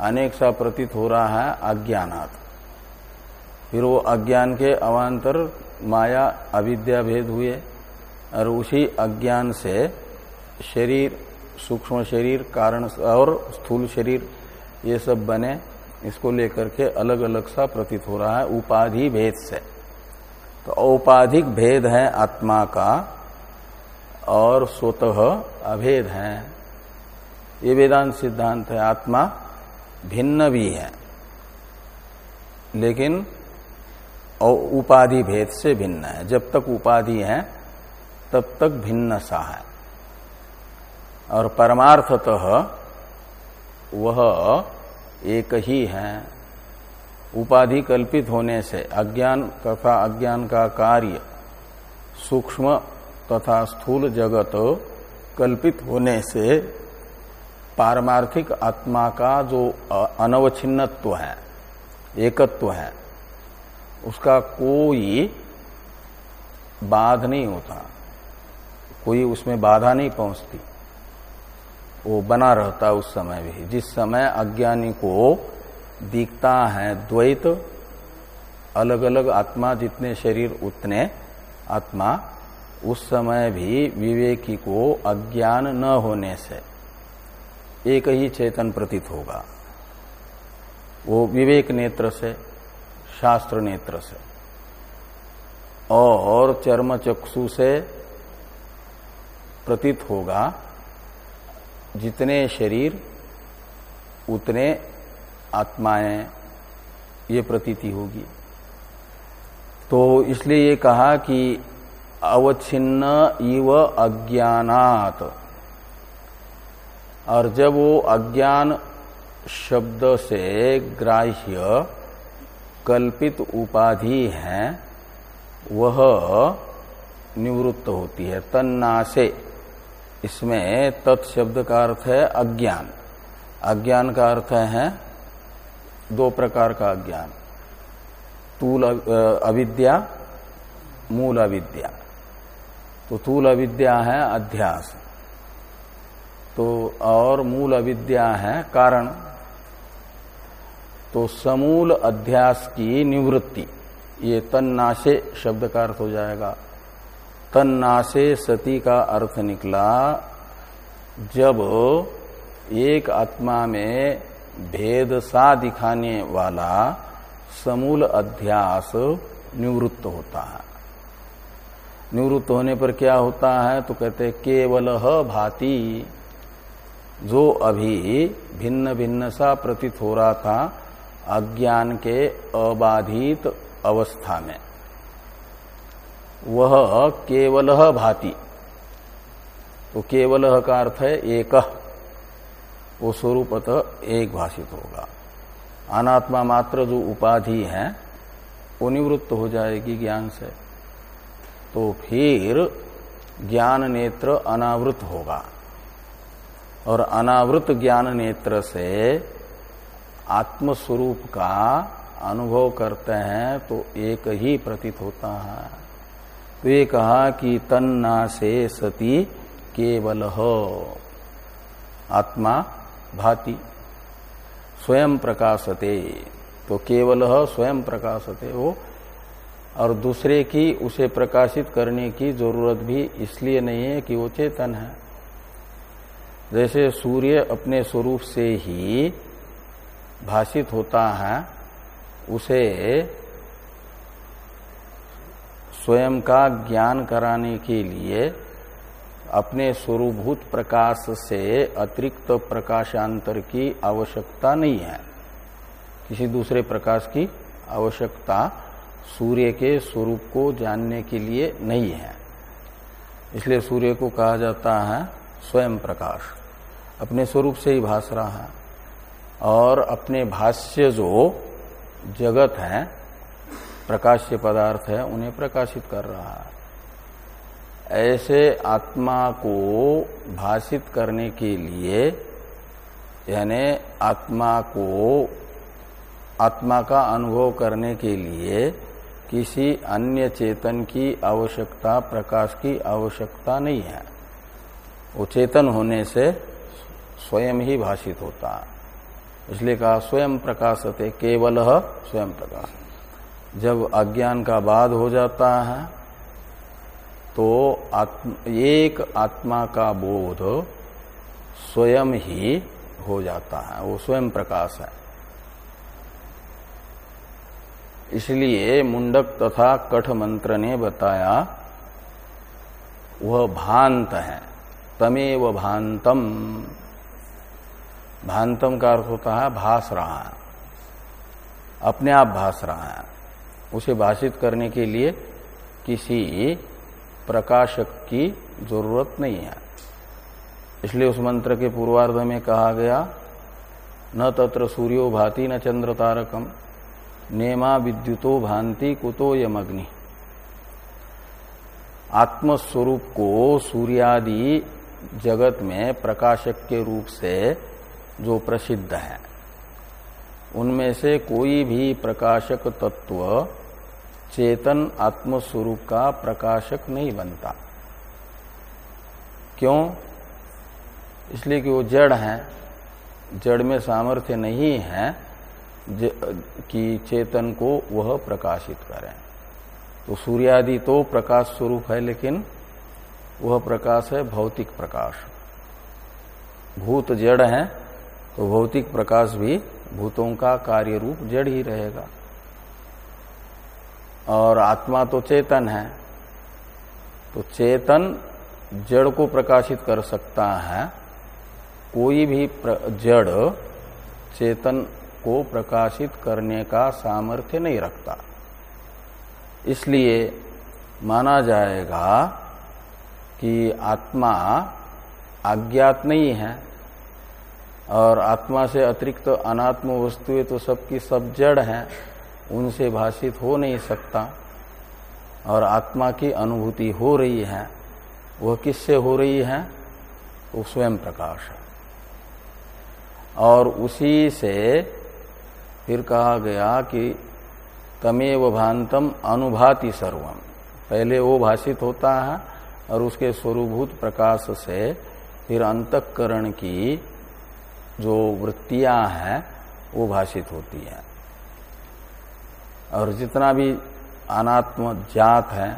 अनेक सा प्रतीत हो रहा है अज्ञानात। फिर वो अज्ञान के अवान्तर माया अविद्या भेद हुए और उसी अज्ञान से शरीर, सूक्ष्म शरीर, कारण और स्थूल शरीर ये सब बने। इसको लेकर के अलग अलग सा प्रतीत हो रहा है, उपाधि भेद से। तो औपाधिक भेद है आत्मा का, और स्वतः अभेद है। ये वेदांत सिद्धांत है, आत्मा भिन्न भी है, लेकिन उपाधि भेद से भिन्न है। जब तक उपाधि है, तब तक भिन्न सा है। और परमार्थतः वह एक ही है। उपाधि कल्पित होने से अज्ञान तथा अज्ञान का कार्य सूक्ष्म तथा स्थूल जगत कल्पित होने से पारमार्थिक आत्मा का जो अनवच्छिन्नत्व है, एकत्व है, उसका कोई बाध नहीं होता। कोई उसमें बाधा नहीं पहुँचती। वो बना रहता उस समय भी। जिस समय अज्ञानी को दिखता है द्वैत अलग अलग आत्मा, जितने शरीर, उतने आत्मा, उस समय भी विवेकी को अज्ञान न होने से एक ही चेतन प्रतीत होगा। वो विवेक नेत्र से, शास्त्र नेत्र से और चर्म चक्षु से प्रतीत होगा। जितने शरीर, उतने आत्माएँ ये प्रतीति होगी। तो इसलिए ये कहा कि अवच्छिन्न इव अज्ञानात। और जब वो अज्ञान शब्द से ग्राह्य कल्पित उपाधि है, वह निवृत्त होती है तन्ना से इसमें तत्शब्द का अर्थ है अज्ञान। अज्ञान का अर्थ है दो प्रकार का अज्ञान। तूल अविद्या, मूल अविद्या। तो तूल अविद्या है अध्यास। तो और मूल अविद्या है कारण। तो समूल अध्यास की निवृत्ति। ये तन्नाशे शब्द का अर्थ हो जाएगा। तन्नाशे सती का अर्थ निकला, जब एक आत्मा में भेद सा दिखाने वाला समूल अध्यास निवृत्त होता है। निवृत्त होने पर क्या होता है? तो कहते केवल भाति, जो अभी भिन्न भिन्न सा प्रतीत हो रहा था, अज्ञान के अबाधित अवस्था में। वह केवल भाति। तो केवल का अर्थ है एक। वो स्वरूपतः एक भाषित होगा। अनात्मा मात्र जो उपाधि है, वो निवृत्त हो जाएगी ज्ञान से। तो फिर ज्ञान नेत्र अनावृत होगा। और अनावृत ज्ञान नेत्र से आत्मस्वरूप का अनुभव करते हैं तो एक ही प्रतीत होता है। तो ये कहा कि तन्ना से सती केवल आत्मा भाति स्वयं प्रकाशते। तो केवल स्वयं प्रकाशते वो और दूसरे की उसे प्रकाशित करने की ज़रूरत भी इसलिए नहीं है कि वो चेतन है। जैसे सूर्य अपने स्वरूप से ही भाषित होता है, उसे स्वयं का ज्ञान कराने के लिए अपने स्वरूभूत प्रकाश से अतिरिक्त प्रकाशांतर की आवश्यकता नहीं है। किसी दूसरे प्रकाश की आवश्यकता सूर्य के स्वरूप को जानने के लिए नहीं है। इसलिए सूर्य को कहा जाता है स्वयं प्रकाश। अपने स्वरूप से ही भास रहा है। और अपने भाष्य जो जगत है प्रकाश्य पदार्थ है, उन्हें प्रकाशित कर रहा है। ऐसे आत्मा को भाषित करने के लिए, यानी आत्मा को, आत्मा का अनुभव करने के लिए, किसी अन्य चेतन की आवश्यकता, प्रकाश की आवश्यकता नहीं है। वो चेतन होने से स्वयं ही भाषित होता है। इसलिए कहा स्वयं प्रकाशते, केवल स्वयं प्रकाश जब अज्ञान का बाद हो जाता है तो आत्म, एक आत्मा का बोध स्वयं ही हो जाता है वो स्वयं प्रकाश है। इसलिए मुंडक तथा कठ मंत्र ने बताया वह भांत है तमेव भांतम। भांतम का अर्थ होता है भास रहा है अपने आप भास रहा है। उसे भाषित करने के लिए किसी प्रकाशक की ज़रूरत नहीं है। इसलिए उस मंत्र के पूर्वार्ध में कहा गया, न तत्र सूर्यो भाति न चंद्र तारकम, नेमा विद्युतो भांति कुतो यम अग्नि आत्मस्वरूप को सूर्यादि जगत में प्रकाशक के रूप से जो प्रसिद्ध है, उनमें से कोई भी प्रकाशक तत्व चेतन आत्मस्वरूप का प्रकाशक नहीं बनता। क्यों? इसलिए कि वो जड़ है। जड़ में सामर्थ्य नहीं है कि चेतन को वह प्रकाशित करें। तो सूर्यादि तो प्रकाश स्वरूप है, लेकिन वह प्रकाश है भौतिक प्रकाश। भूत जड़ है तो भौतिक प्रकाश भी भूतों का कार्य रूप जड़ ही रहेगा। और आत्मा तो चेतन है तो चेतन जड़ को प्रकाशित कर सकता है। कोई भी जड़ चेतन को प्रकाशित करने का सामर्थ्य नहीं रखता। इसलिए माना जाएगा कि आत्मा अज्ञात नहीं है और आत्मा से अतिरिक्त अनात्म वस्तुएँ तो सबकी सब जड़ हैं। उनसे भाषित हो नहीं सकता और आत्मा की अनुभूति हो रही है, वह किससे हो रही है? वो स्वयं प्रकाश है। और उसी से फिर कहा गया कि तमेव भांतम अनुभाति सर्वम। पहले वो भाषित होता है और उसके स्वरूभूत प्रकाश से फिर अंतकरण की जो वृत्तियाँ हैं, वो भाषित होती हैं। और जितना भी अनात्म जात है,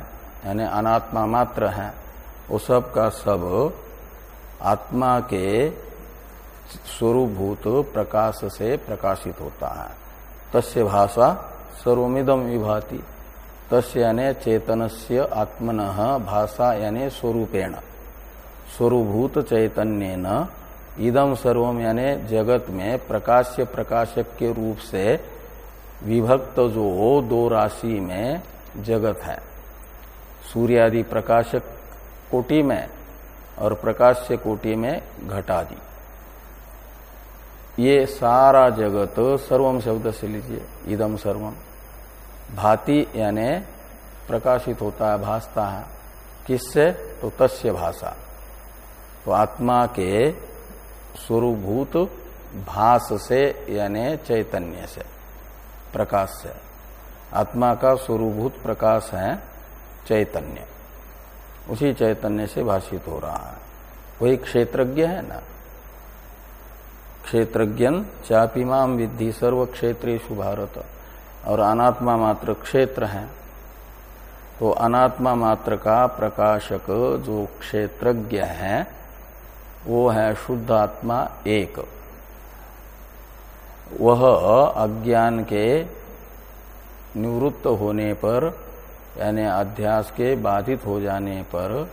यानी अनात्मा मात्र है, वो सब का सब आत्मा के स्वरूभूत प्रकाश से प्रकाशित होता है। तस्य भाषा सर्वमिदम विभाति। तस्य यानी चेतन से आत्मन भाषा यानी स्वरूपेण। स्वरूभूत चैतन्य इदम सर्वम यानी जगत में प्रकाश्य प्रकाशक के रूप से विभक्त जो दो राशि में जगत है। सूर्य आदि प्रकाशक कोटि में और प्रकाश्य कोटि में घटादि। ये सारा जगत सर्वम शब्द से लीजिए, इदम सर्वम। भाति यानी प्रकाशित होता है, भासता है। किससे? तो तस्य भाषा। तो आत्मा के स्वरूभूत भास से यानी चैतन्य से। प्रकाश से। आत्मा का स्वरूभूत प्रकाश है चैतन्य। उसी चैतन्य से भाषित हो रहा है। वही क्षेत्रज्ञ है ना? क्षेत्रज्ञन चापिमाम विद्धि सर्व क्षेत्रेशु भारत। और अनात्मा मात्र क्षेत्र है। तो अनात्मा मात्र का प्रकाशक जो क्षेत्रज्ञ है, वो है शुद्ध आत्मा एक। वह अज्ञान के निवृत्त होने पर, यानी अध्यास के बाधित हो जाने पर,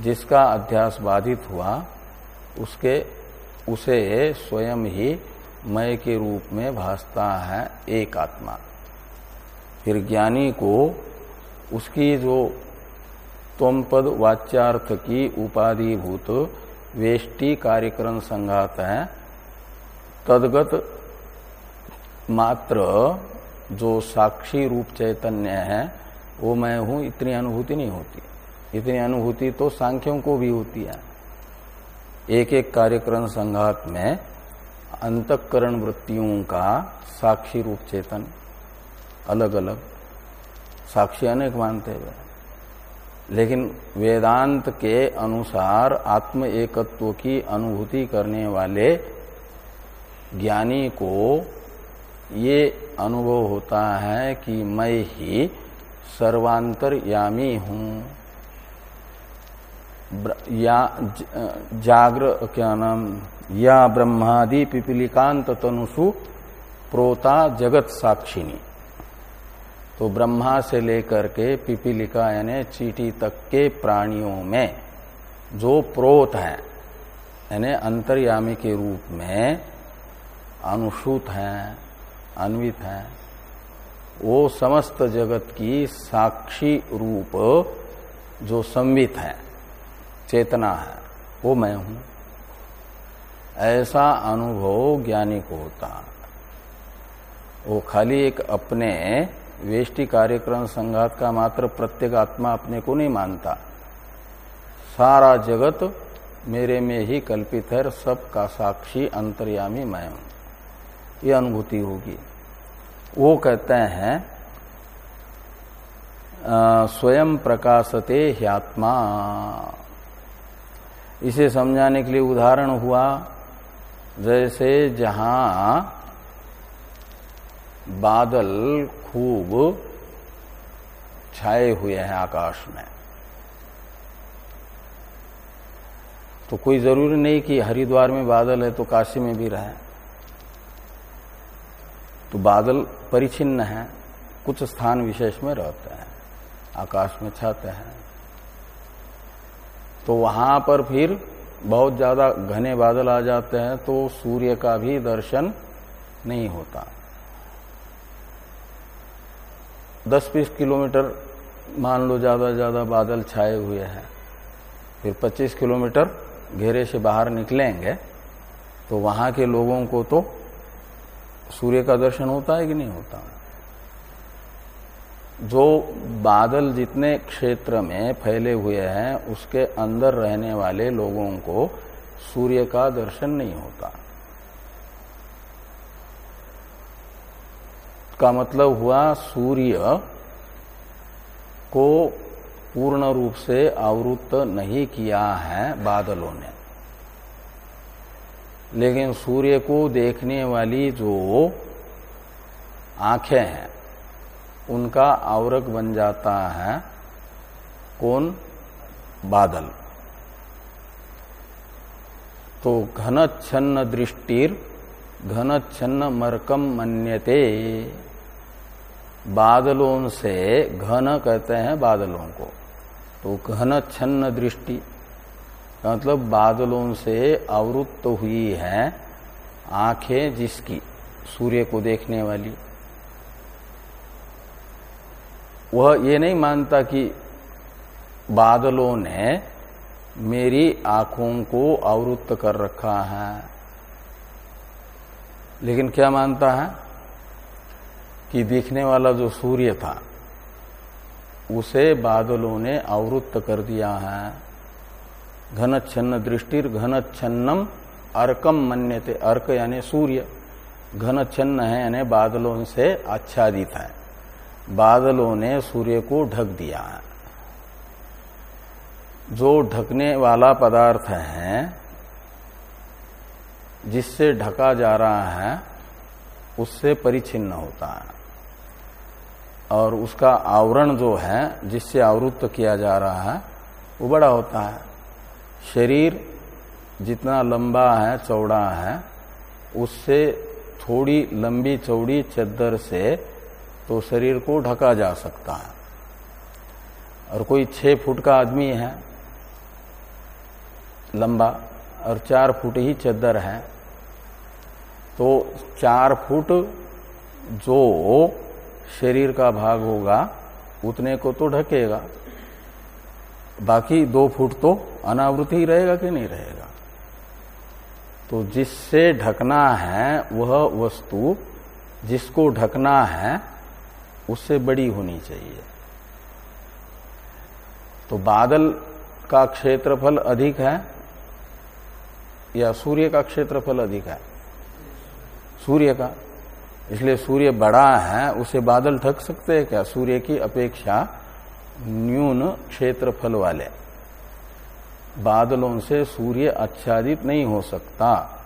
जिसका अध्यास बाधित हुआ, उसके, उसे स्वयं ही मय के रूप में भासता है एक आत्मा। फिर ज्ञानी को उसकी जो तम पद वाच्यार्थ की उपाधिभूत वेष्टि कार्यक्रम संघात है, तदगत मात्र जो साक्षी रूप चैतन्य है, वो मैं हूँ, इतनी अनुभूति नहीं होती। इतनी अनुभूति तो सांख्यों को भी होती है। एक एक कार्यक्रम संघात में अंतकरण वृत्तियों का साक्षी रूप चेतन अलग अलग साक्षी अनेक मानते हुए लेकिन वेदांत के अनुसार आत्म एकत्व की अनुभूति करने वाले ज्ञानी को ये अनुभव होता है कि मैं ही सर्वांतरयामी हूँ। या जाग्र, क्या नाम, या ब्रह्मादि पिपीलिकांत तनुषु प्रोता जगत साक्षिनी तो ब्रह्मा से लेकर के पिपीलिका यानी चीटी तक के प्राणियों में जो प्रोत है, यानी अंतर्यामी के रूप में अनुसूत है अन्वित है। वो समस्त जगत की साक्षी रूप जो संवित है, चेतना है, वो मैं हूँ। ऐसा अनुभव ज्ञानी को होता। वो खाली एक अपने वेष्टि कार्यक्रम संघात का मात्र प्रत्येक आत्मा अपने को नहीं मानता। सारा जगत मेरे में ही कल्पित है सब का साक्षी अंतर्यामी मैं हूँ। ये अनुभूति होगी। वो कहते हैं स्वयं प्रकाशते ह्यात्मा। इसे समझाने के लिए उदाहरण हुआ, जैसे जहाँ बादल खूब छाए हुए हैं आकाश में। तो कोई ज़रूरी नहीं कि हरिद्वार में बादल है तो काशी में भी रहे। तो बादल परिचिन्न है, कुछ स्थान विशेष में रहते हैं, आकाश में छाते हैं। तो वहाँ पर फिर बहुत ज़्यादा घने बादल आ जाते हैं तो सूर्य का भी दर्शन नहीं होता। दस बीस किलोमीटर मान लो ज़्यादा ज़्यादा बादल छाए हुए हैं, फिर पच्चीस किलोमीटर घेरे से बाहर निकलेंगे तो वहाँ के लोगों को तो सूर्य का दर्शन होता है कि नहीं होता? जो बादल जितने क्षेत्र में फैले हुए हैं, उसके अंदर रहने वाले लोगों को सूर्य का दर्शन नहीं होता। का मतलब हुआ सूर्य को पूर्ण रूप से आवृत नहीं किया है बादलों ने। लेकिन सूर्य को देखने वाली जो आँखें हैं, उनका आवरक बन जाता है कौन? बादल। तो घन छन्न दृष्टिर, घन छन्न मरकम मन्यते। बादलों से घन कहते हैं बादलों को। तो घन छन्न दृष्टि मतलब बादलों से आवृत्त हुई है आँखें जिसकी, सूर्य को देखने वाली। वह ये नहीं मानता कि बादलों ने मेरी आँखों को आवृत्त कर रखा है। लेकिन क्या मानता है कि दिखने वाला जो सूर्य था, उसे बादलों ने आवृत्त कर दिया है। घन छन्न दृष्टिर घन छन्नम अर्कम मन्यते। अर्क यानी सूर्य। घन छन्न है, यानी बादलों से आच्छादित है। बादलों ने सूर्य को ढक दिया है। जो ढकने वाला पदार्थ है, जिससे ढका जा रहा है, उससे परिचिन्न होता है। और उसका आवरण जो है, जिससे आवृत्त किया जा रहा है, वो बड़ा होता है। शरीर जितना लंबा है, चौड़ा है, उससे थोड़ी लंबी चौड़ी चद्दर से तो शरीर को ढका जा सकता है। और कोई छह फुट का आदमी है, लंबा, और चार फुट ही चद्दर है तो चार फुट जो शरीर का भाग होगा, उतने को तो ढकेगा। बाकी दो फुट तो अनावृत ही रहेगा कि नहीं रहेगा? तो जिससे ढकना है, वह वस्तु जिसको ढकना है, उससे बड़ी होनी चाहिए। तो बादल का क्षेत्रफल अधिक है या सूर्य का क्षेत्रफल अधिक है? सूर्य का। इसलिए सूर्य बड़ा है, उसे बादल ढक सकते हैं क्या? सूर्य की अपेक्षा न्यून क्षेत्रफल वाले। बादलों से सूर्य आच्छादित नहीं हो सकता।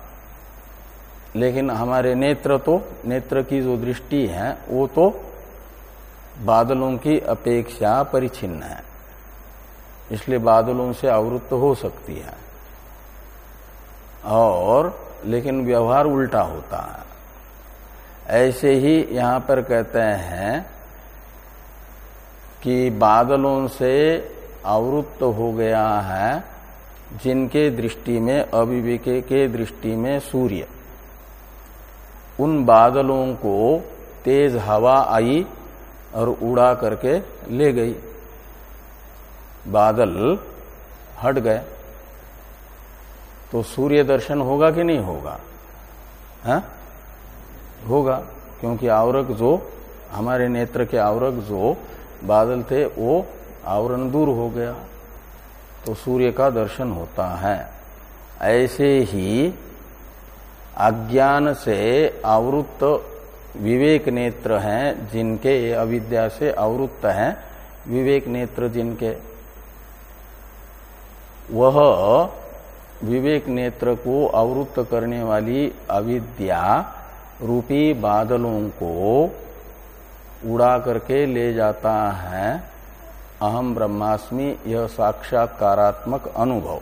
लेकिन हमारे नेत्र तो नेत्र की जो दृष्टि है, वो तो बादलों की अपेक्षा परिचिन्न है। इसलिए बादलों से आवृत्त हो सकती है। और, लेकिन व्यवहार उल्टा होता है। ऐसे ही यहाँ पर कहते हैं कि बादलों से आवृत्त हो गया है, जिनके दृष्टि में, अविवेके के दृष्टि में सूर्य। उन बादलों को तेज हवा आई और उड़ा करके ले गई। बादल हट गए। तो सूर्य दर्शन होगा कि नहीं होगा? है? होगा, क्योंकि आवरक जो, हमारे नेत्र के आवरक जो बादल थे, वो आवरण दूर हो गया। तो सूर्य का दर्शन होता है। ऐसे ही अज्ञान से आवृत्त विवेक नेत्र हैं जिनके अविद्या से आवृत्त हैं, विवेक नेत्र जिनके। वह विवेक नेत्र को आवृत्त करने वाली अविद्या रूपी बादलों को उड़ा करके ले जाता है। अहम ब्रह्मास्मि, यह साक्षात्कारात्मक अनुभव।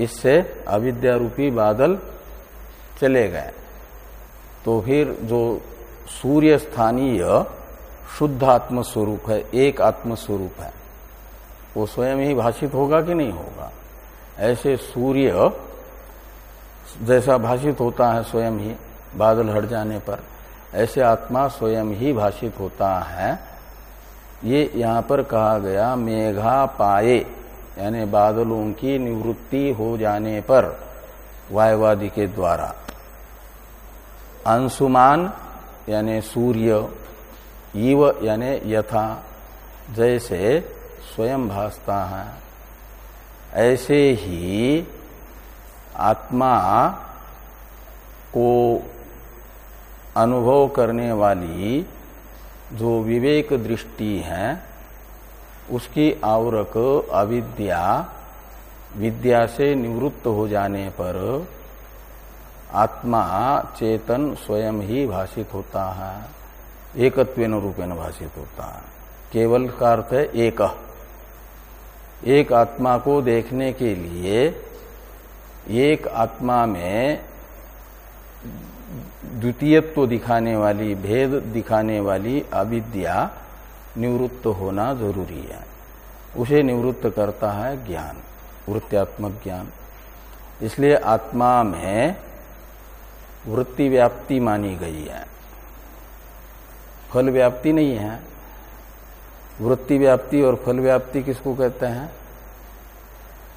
इससे अविद्या रूपी बादल चले गए। तो फिर जो सूर्य स्थानीय शुद्ध आत्म स्वरूप है, एक आत्म स्वरूप है, वो स्वयं ही भाषित होगा कि नहीं होगा? ऐसे सूर्य जैसा भाषित होता है स्वयं ही, बादल हट जाने पर। ऐसे आत्मा स्वयं ही भाषित होता है। ये यहाँ पर कहा गया, मेघा पाए, यानी बादलों की निवृत्ति हो जाने पर, वायवादी के द्वारा। अंशुमान, यानी सूर्य इव यानी यथा, जैसे स्वयं भासता है। ऐसे ही आत्मा को अनुभव करने वाली जो विवेक दृष्टि है, उसकी आवरक अविद्या, विद्या से निवृत्त हो जाने पर आत्मा चेतन स्वयं ही भाषित होता है एकत्व रूपेण भाषित होता है। केवल का अर्थ है एक। एक आत्मा को देखने के लिए एक आत्मा में द्वितीयत्व दिखाने वाली, भेद दिखाने वाली अविद्या निवृत्त होना ज़रूरी है। उसे निवृत्त करता है ज्ञान, वृत्त्यात्मक ज्ञान। इसलिए आत्मा में वृत्ति व्याप्ति मानी गई है। फल व्याप्ति नहीं है। वृत्ति व्याप्ति और फल व्याप्ति किसको कहते हैं?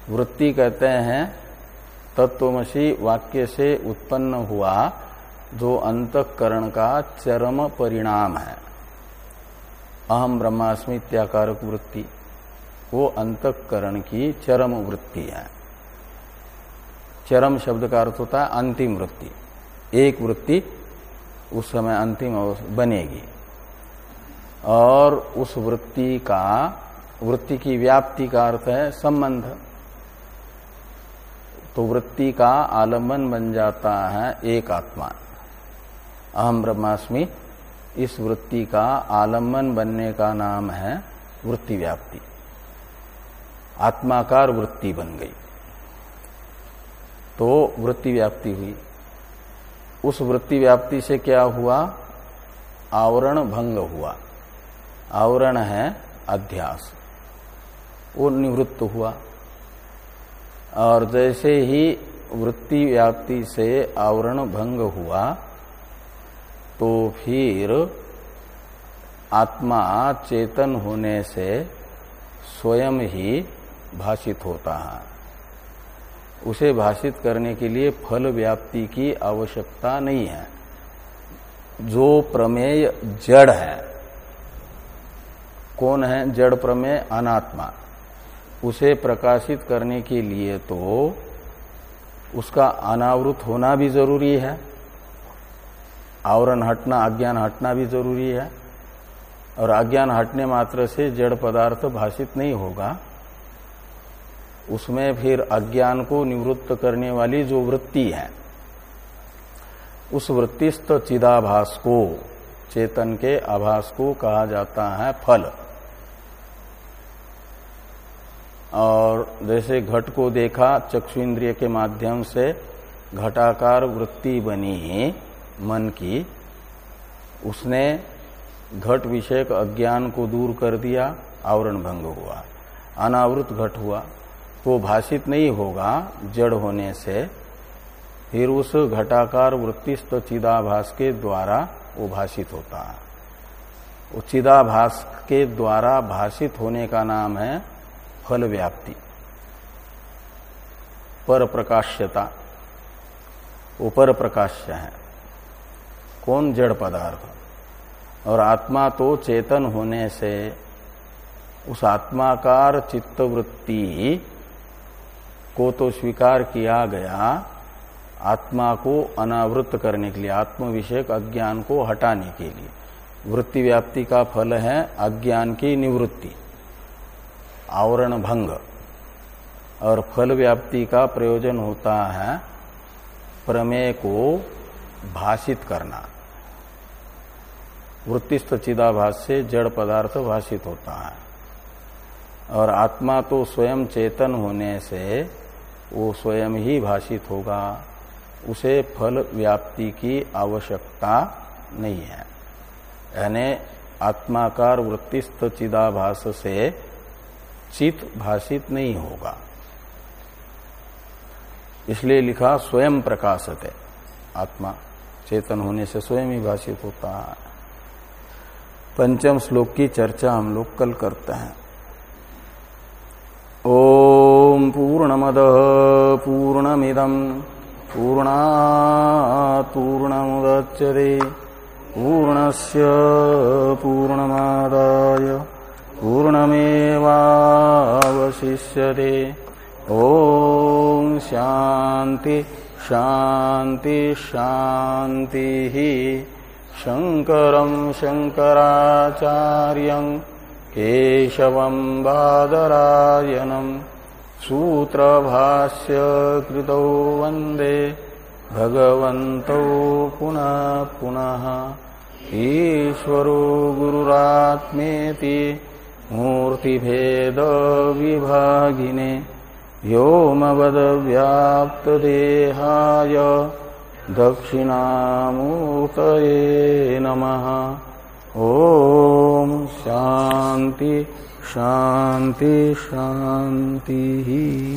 वृत्ति कहते हैं तत्वमसी वाक्य से उत्पन्न हुआ जो अंतकरण का चरम परिणाम है। अहम ब्रह्मास्मि त्याकारक वृत्ति, वो अंतकरण की चरम वृत्ति है। चरम शब्द का अर्थ होता है अंतिम वृत्ति। एक वृत्ति उस समय अंतिम बनेगी। और उस वृत्ति का, वृत्ति की व्याप्ति का अर्थ है संबंध। तो वृत्ति का आलंबन बन जाता है एक आत्मा। अहम ब्रह्मास्मि। इस वृत्ति का आलंबन बनने का नाम है वृत्ति व्याप्ति आत्माकार वृत्ति बन गई। तो वृत्ति व्याप्ति हुई। उस वृत्ति व्याप्ति से क्या हुआ? आवरण भंग हुआ। आवरण है अध्यास। वो निवृत्त हुआ। और जैसे ही वृत्ति व्याप्ति से आवरण भंग हुआ तो फिर आत्मा चेतन होने से स्वयं ही भाषित होता है। उसे भाषित करने के लिए फल व्याप्ति की आवश्यकता नहीं है। जो प्रमेय जड़ है, कौन है जड़ प्रमेय? अनात्मा। उसे प्रकाशित करने के लिए तो उसका अनावृत होना भी ज़रूरी है। आवरण हटना, अज्ञान हटना भी ज़रूरी है। और अज्ञान हटने मात्र से जड़ पदार्थ भाषित नहीं होगा। उसमें फिर अज्ञान को निवृत्त करने वाली जो वृत्ति है, उस वृत्तिस्थ चिदाभास को, चेतन के आभास को कहा जाता है फल। और जैसे घट को देखा चक्षु इंद्रिय के माध्यम से घटाकार वृत्ति बनी। मन की, उसने घट विषयक अज्ञान को दूर कर दिया आवरण भंग हुआ, अनावृत घट हुआ। तो भाषित नहीं होगा जड़ होने से, फिर उस घटाकार वृत्तिस्त चिदाभास के द्वारा वो भाषित होता। है चिदाभास के द्वारा भाषित होने का नाम है फल व्याप्ति पर प्रकाश्यता वो पर प्रकाश्य है। कौन जड़ पदार्थ? और आत्मा तो चेतन होने से उस आत्माकार चित्तवृत्ति को तो स्वीकार किया गया, आत्मा को अनावृत करने के लिए आत्म विषयक अज्ञान को हटाने के लिए। वृत्ति व्याप्ति का फल है अज्ञान की निवृत्ति, आवरण भंग। और फल व्याप्ति का प्रयोजन होता है प्रमेय को भाषित करना। वृत्तिस्थ चिदाभास से जड़ पदार्थ भाषित होता है। और आत्मा तो स्वयं चेतन होने से वो स्वयं ही भाषित होगा। उसे फल व्याप्ति की आवश्यकता नहीं है। यानी आत्माकार वृत्तिस्थ चिदाभास से चित भाषित नहीं होगा। इसलिए लिखा स्वयं प्रकाशत। है आत्मा चेतन होने से स्वयं ही भाषित होता है। पंचम श्लोक की चर्चा हम लोग कल करते हैं। ओम पूर्णमद पूर्णमिदम पूर्णा पूर्णमुदच्यते पूर्णस्य पूर्णमादाय, पूर्णमेवावशिष्यते। ॐ शान्ति शांति शांति शङ्करम् शङ्कराचार्यम् केशवम् बादरायणम् सूत्रभाष्य कृतौ वंदे भगवन्तौ पुनः पुनः ईश्वरो गुरुरात्मेति मूर्तिभेद विभागिने व्योमवदव्याप्तदेहाय दक्षिणामूर्तये नम। ओ शांति शांति शान्तिः।